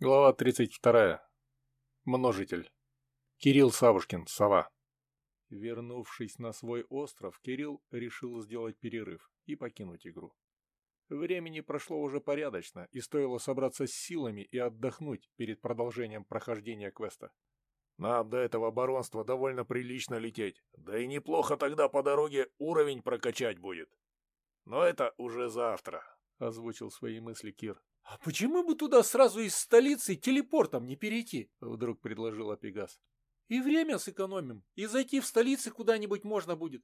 Глава 32. Множитель. Кирилл Савушкин, сова. Вернувшись на свой остров, Кирилл решил сделать перерыв и покинуть игру. Времени прошло уже порядочно, и стоило собраться с силами и отдохнуть перед продолжением прохождения квеста. Нам до этого баронства довольно прилично лететь, да и неплохо тогда по дороге уровень прокачать будет. Но это уже завтра, — озвучил свои мысли Кир. «А почему бы туда сразу из столицы телепортом не перейти?» — вдруг предложила Пегас. «И время сэкономим, и зайти в столицы куда-нибудь можно будет.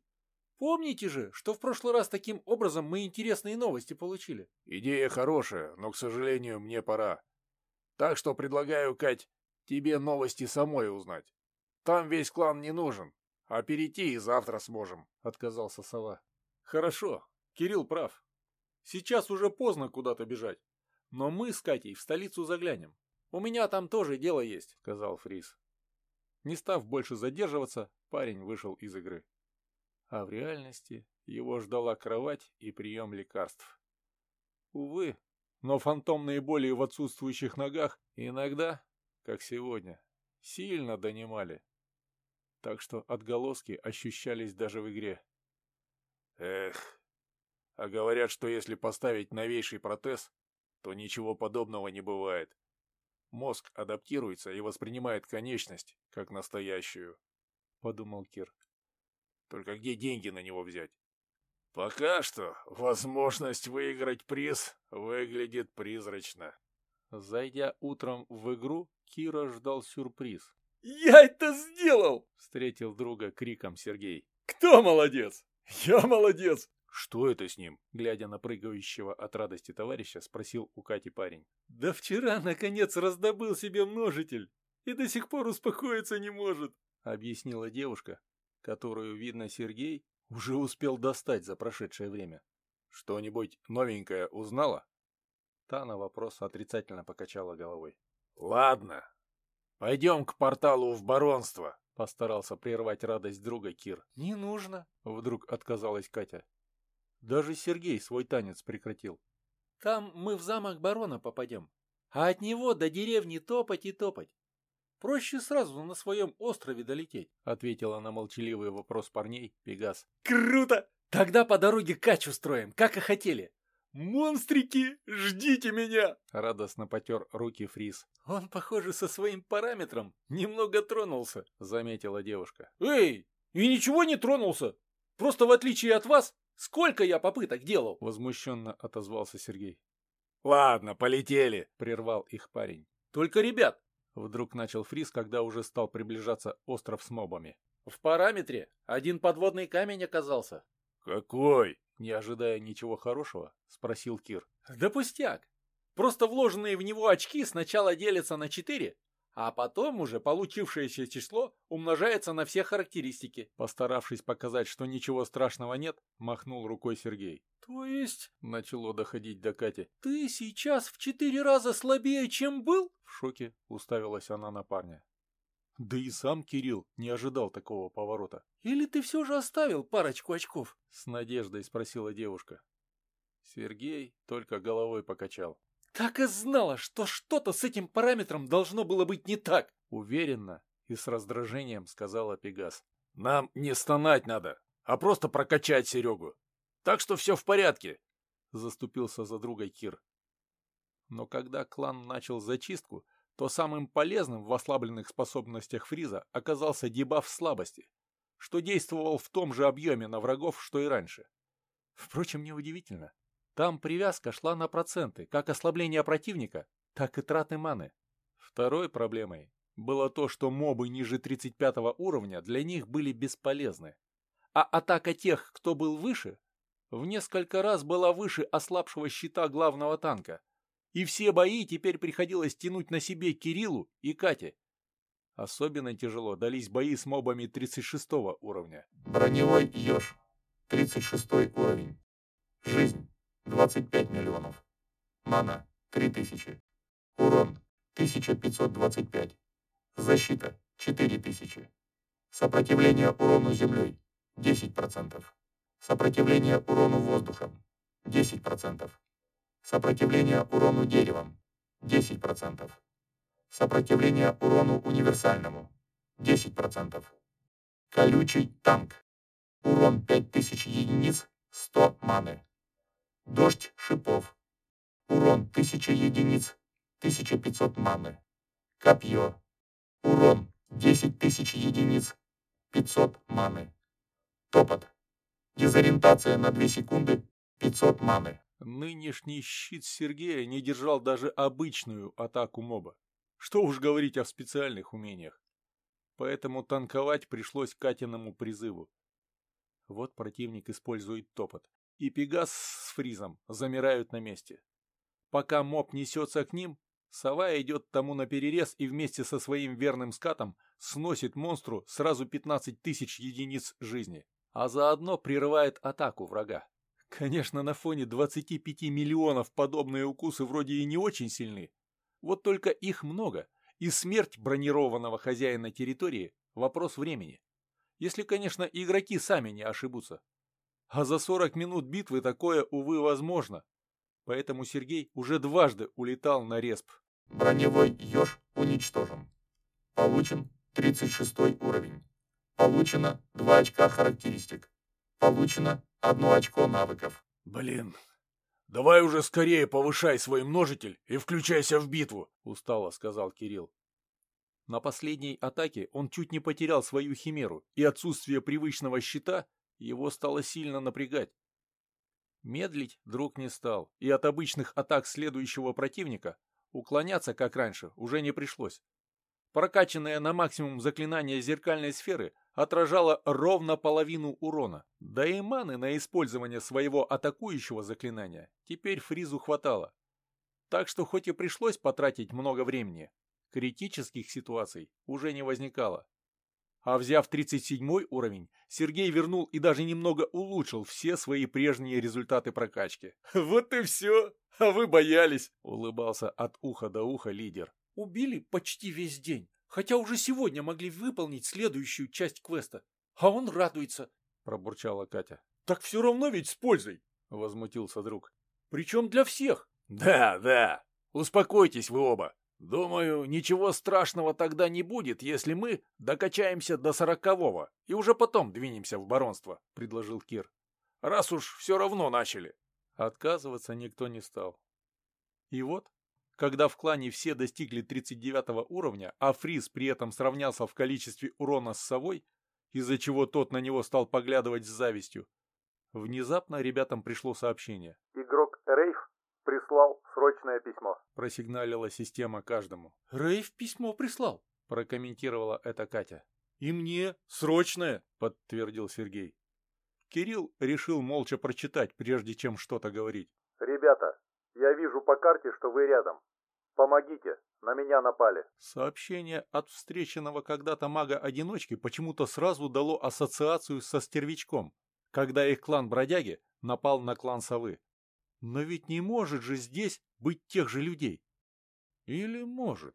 Помните же, что в прошлый раз таким образом мы интересные новости получили?» «Идея хорошая, но, к сожалению, мне пора. Так что предлагаю, Кать, тебе новости самой узнать. Там весь клан не нужен, а перейти и завтра сможем», — отказался сова. «Хорошо, Кирилл прав. Сейчас уже поздно куда-то бежать. Но мы с Катей в столицу заглянем. У меня там тоже дело есть, сказал Фрис. Не став больше задерживаться, парень вышел из игры. А в реальности его ждала кровать и прием лекарств. Увы, но фантомные боли в отсутствующих ногах иногда, как сегодня, сильно донимали. Так что отголоски ощущались даже в игре. Эх, а говорят, что если поставить новейший протез, то ничего подобного не бывает. Мозг адаптируется и воспринимает конечность как настоящую, — подумал Кир. Только где деньги на него взять? Пока что возможность выиграть приз выглядит призрачно. Зайдя утром в игру, Кира ждал сюрприз. «Я это сделал!» — встретил друга криком Сергей. «Кто молодец? Я молодец! «Что это с ним?» Глядя на прыгающего от радости товарища, спросил у Кати парень. «Да вчера, наконец, раздобыл себе множитель и до сих пор успокоиться не может», объяснила девушка, которую, видно, Сергей уже успел достать за прошедшее время. «Что-нибудь новенькое узнала?» Та на вопрос отрицательно покачала головой. «Ладно, пойдем к порталу в баронство», Постарался прервать радость друга Кир. «Не нужно», — вдруг отказалась Катя. Даже Сергей свой танец прекратил. Там мы в замок барона попадем, а от него до деревни топать и топать. Проще сразу на своем острове долететь, — ответила на молчаливый вопрос парней Пегас. Круто! Тогда по дороге кач устроим, как и хотели. «Монстрики, ждите меня!» — радостно потер руки Фрис. «Он, похоже, со своим параметром немного тронулся», — заметила девушка. «Эй, и ничего не тронулся! Просто в отличие от вас, Сколько я попыток делал? Возмущенно отозвался Сергей. Ладно, полетели, прервал их парень. Только ребят, Вдруг начал Фриз, когда уже стал приближаться остров с мобами. В параметре один подводный камень оказался. Какой? Не ожидая ничего хорошего, спросил Кир. Да пустяк. Просто вложенные в него очки сначала делятся на четыре, а потом уже получившееся число умножается на все характеристики. Постаравшись показать, что ничего страшного нет, махнул рукой Сергей. То есть, начало доходить до Кати. Ты сейчас в четыре раза слабее, чем был? В шоке уставилась она на парня. Да и сам Кирилл не ожидал такого поворота. Или ты все же оставил парочку очков? С надеждой спросила девушка. Сергей только головой покачал. Так и знала, что что-то с этим параметром должно было быть не так. Уверенно и с раздражением сказала Пегас. Нам не стонать надо, а просто прокачать Серегу. Так что все в порядке. Заступился за друга Кир. Но когда клан начал зачистку, то самым полезным в ослабленных способностях Фриза оказался дебаф слабости, что действовал в том же объеме на врагов, что и раньше. Впрочем, неудивительно. Там привязка шла на проценты, как ослабление противника, так и траты маны. Второй проблемой было то, что мобы ниже 35 уровня для них были бесполезны. А атака тех, кто был выше, в несколько раз была выше ослабшего щита главного танка. И все бои теперь приходилось тянуть на себе Кириллу и Кате. Особенно тяжело дались бои с мобами 36 уровня. Броневой еж. 36 уровень. Жизнь. 25 миллионов. Мана 3000. Урон 1525. Защита 4000. Сопротивление урону землей 10%. Сопротивление урону воздухом 10%. Сопротивление урону деревом 10%. Сопротивление урону универсальному 10%. Колючий танк. Урон 5000 единиц 100 маны. Дождь шипов. Урон 1000 единиц 1500 маны. Копье. Урон 10 тысяч единиц 500 маны. Топот. Дезориентация на 2 секунды 500 маны. Нынешний щит Сергея не держал даже обычную атаку моба. Что уж говорить о специальных умениях. Поэтому танковать пришлось Катиному призыву. Вот противник использует топот, и Пегас с Фризом замирают на месте. Пока моб несется к ним, сова идет тому на перерез и вместе со своим верным скатом сносит монстру сразу 15 тысяч единиц жизни, а заодно прерывает атаку врага. Конечно, на фоне 25 миллионов подобные укусы вроде и не очень сильны, вот только их много, и смерть бронированного хозяина территории – вопрос времени. Если, конечно, игроки сами не ошибутся. А за 40 минут битвы такое, увы, возможно. Поэтому Сергей уже дважды улетал на респ. Броневой еж уничтожен. Получен 36 уровень. Получено 2 очка характеристик. Получено 1 очко навыков. Блин, «Давай уже скорее повышай свой множитель и включайся в битву», — устало сказал Кирилл. На последней атаке он чуть не потерял свою химеру, и отсутствие привычного щита его стало сильно напрягать. Медлить друг не стал, и от обычных атак следующего противника уклоняться, как раньше, уже не пришлось. Прокачанное на максимум заклинание зеркальной сферы отражало ровно половину урона. Да и маны на использование своего атакующего заклинания теперь Фризу хватало. Так что хоть и пришлось потратить много времени, критических ситуаций уже не возникало. А взяв 37 уровень, Сергей вернул и даже немного улучшил все свои прежние результаты прокачки. «Вот и все! А вы боялись!» — улыбался от уха до уха лидер. Убили почти весь день, хотя уже сегодня могли выполнить следующую часть квеста. А он радуется, — пробурчала Катя. Так все равно ведь с пользой, — возмутился друг. Причем для всех. Да, да, успокойтесь вы оба. Думаю, ничего страшного тогда не будет, если мы докачаемся до сорокового и уже потом двинемся в баронство, — предложил Кир. Раз уж все равно начали. Отказываться никто не стал. И вот когда в клане все достигли 39 уровня, а Фриз при этом сравнялся в количестве урона с совой, из-за чего тот на него стал поглядывать с завистью, внезапно ребятам пришло сообщение. «Игрок Рейф прислал срочное письмо», — просигналила система каждому. «Рейф письмо прислал», — прокомментировала это Катя. «И мне срочное», — подтвердил Сергей. Кирилл решил молча прочитать, прежде чем что-то говорить. «Ребята, я вижу по карте, что вы рядом. Помогите, на меня напали. Сообщение от встреченного когда-то мага-одиночки почему-то сразу дало ассоциацию со стервячком, когда их клан Бродяги напал на клан Совы. Но ведь не может же здесь быть тех же людей. Или может?